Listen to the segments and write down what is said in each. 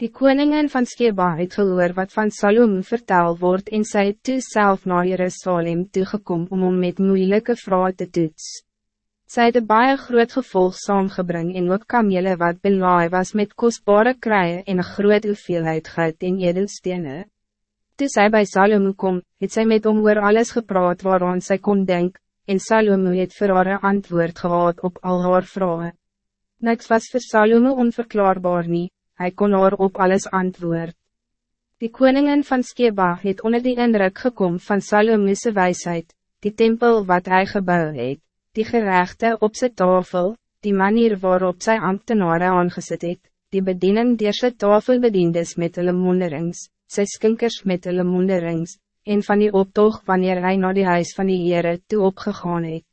Die koningin van Skeba het gehoor wat van Salom vertel wordt en sy het toe self na Jerusalem toegekom om om met moeilike vrae te toets. Sy het een baie groot gevolg saamgebring en ook kamele wat belaai was met kostbare kraaien en een groot hoeveelheid goud en edelstene. Toe sy by Salom kom, het sy met hom oor alles gepraat waaraan sy kon denk, en Salome het vir haar antwoord gehad op al haar vragen. Niks was voor Salome onverklaarbaar niet hij kon haar op alles antwoord. Die koningin van Skeba het onder die indruk gekom van Salome's wijsheid, die tempel wat hij gebouwd het, die gerechte op zijn tafel, die manier waarop sy ambtenare aangezet het, die bediening die sy tafel bediendes met hulle monderings, sy skinkers met hulle monderings, en van die optoog wanneer hij naar die huis van die Heere toe opgegaan het.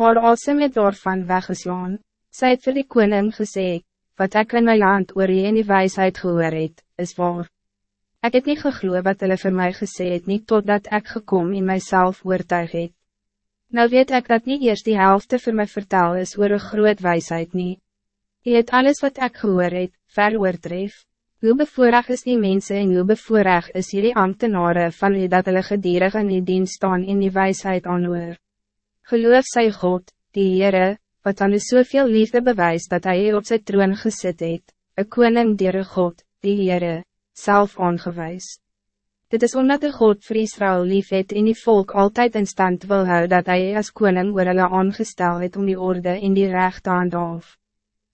Haar asem het daarvan weggeslaan, sy het vir die koning gesê, wat ik in mijn land oor jy in die wijsheid gehoor het, is waar. Ik het niet gegloe wat hulle vir my gesê het nie totdat ik gekom in mijzelf oortuig het. Nou weet ik dat niet eerst die helft voor mij vertel is oor een groot wijsheid nie. Je het alles wat ik gehoor het, ver oortref. Hoe bevoorrecht is die mensen en hoe bevoorrecht is hierdie ambtenaren van wie dat hulle gedierig in die dienst staan in die wijsheid aanhoor. Geloof sy God, die Heere, wat aan u soveel liefde bewijst dat hij op zijn troon gezet het, een koning dier God, die Heere, zelf aangewijs. Dit is omdat de God voor Israël lief het en die volk altijd in stand wil houden dat hij als koning oor hulle aangestel het om die orde in die recht aan af.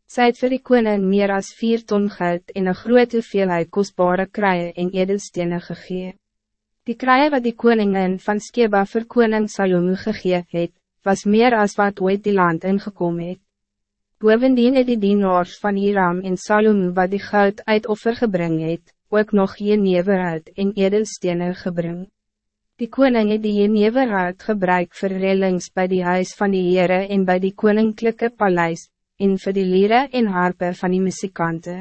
Sy het vir die koning meer as vier ton geld en een groot hoeveelheid kostbare kruie en edelstene gegee. Die kruie wat die koningin van Skeba vir koning Salomo gegee het, was meer als wat ooit die land ingekom het. Bovendien het die dienaars van Hiram en Salome wat die goud uit offer gebring het, ook nog jeneverhout en edelstene gebring. Die koning het die jeneverhout gebruik vir rellings by die huis van die Heere en by die koninklijke paleis, en vir die lere en harpe van die muzikante.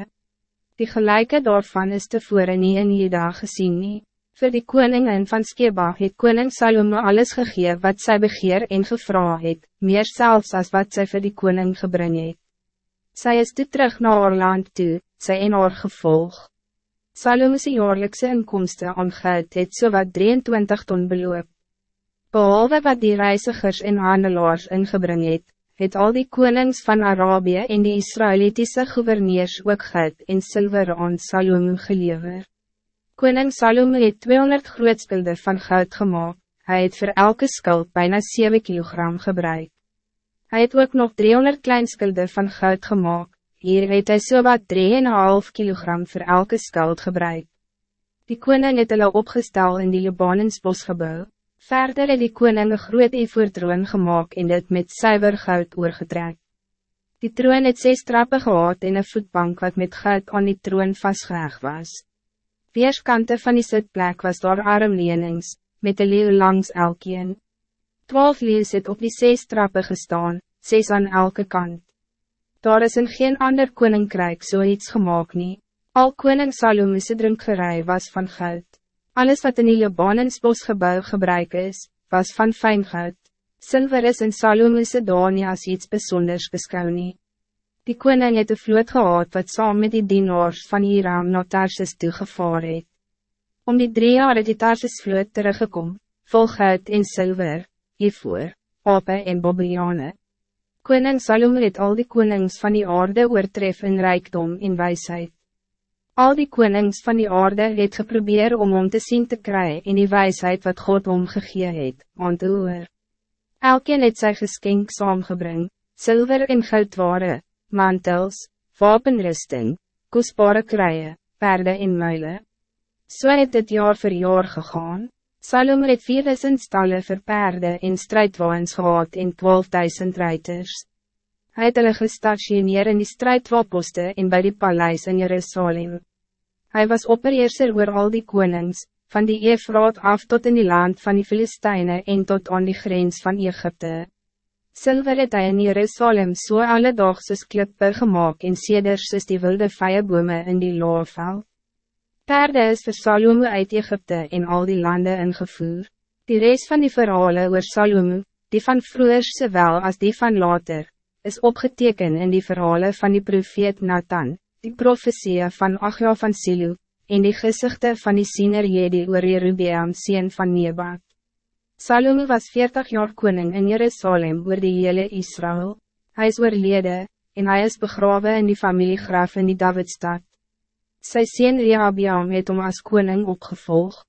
Die gelijke daarvan is tevore nie in die dag gezien nie. Voor die koningin van Skeba het koning Salome alles gegeven wat zij begeer en gevra het, meer zelfs als wat zij voor die koning gebring het. Zij is toe terug naar haar land toe, sy en haar gevolg. Salome's jaarlikse inkomsten aan geld het so wat 23 ton beloop. Behalve wat die reizigers en handelaars ingebring het, het al die konings van Arabië en die Israëlitische gouverneurs ook geld en zilver aan Salome geleverd. Koning Salome het 200 grootskulde van goud gemaakt. Hij het voor elke skuld bijna 7 kilogram gebruik. Hij het ook nog 300 kleinskulde van goud gemaakt. Hier het hy so wat 3,5 kilogram voor elke skuld gebruik. Die koning het hulle opgestel in die Libanensbos gebouw. Verder het die koning een groot evoertroon gemaakt en dit met suiver goud oorgetrek. Die troon het zes trappen gehad en een voetbank wat met goud aan die troon vastgehecht was. Weerskante van die sitplek was daar armlenings, met een leeuw langs elkeen. Twaalf leeuws het op die zes trappen gestaan, zes aan elke kant. Daar is in geen ander koninkrijk zoiets so gemaakt nie. Al koning Salomo's drinkgerij was van goud. Alles wat in die Libanensbos gebouw gebruik is, was van fijn goud. Silver is in Salomo's daad as iets bijzonders beschouw nie. Die koning het een vloot gehad wat saam met die dienaars van Hiram na Tarsus toegevaar het. Om die drie jaar het die Tarsus vloot teruggekom, vol goud en zilver, hiervoor, ape en bobbejane. Koning Salome het al die konings van die aarde oortref in rijkdom en wijsheid. Al die konings van die aarde het geprobeer om om te zien te krijgen in die wijsheid wat God omgegee het, aan te hoor. Elkeen het sy geskenk saamgebring, zilver en goud waren, mantels, wapenrusting, kostbare kruie, perde en muile. So het dit jaar voor jaar gegaan. Salome het 4000 stalle vir perde en strijdwaans gehad en 12.000 ruiters. Hij het hulle gestationeer in die strijdwaposte en bij die paleis in Jerusalem. Hij was opperheerser oor al die konings, van die Efraat af tot in die land van die Filistijnen en tot aan die grens van Egypte. Silver het hy in Jerusalem so alledaag soos klippe gemaakt en seders soos die wilde vijebome in die loofveld. Perde is vir Salome uit Egypte en al die landen ingevoer. Die rest van die verhalen oor Salome, die van vroeger sowel als die van later, is opgeteken in die verhalen van die profeet Nathan, die profetie van Achja van Silu, en die gezichten van die siener Jedi oor Jerubeam sien van Nebat. Salome was 40 jaar koning in Jerusalem oor die hele Israël. Hij is oorlede, en hij is begraven in die familiegraf in die Davidstad. Sy sien Rehabeam het om as koning opgevolgd.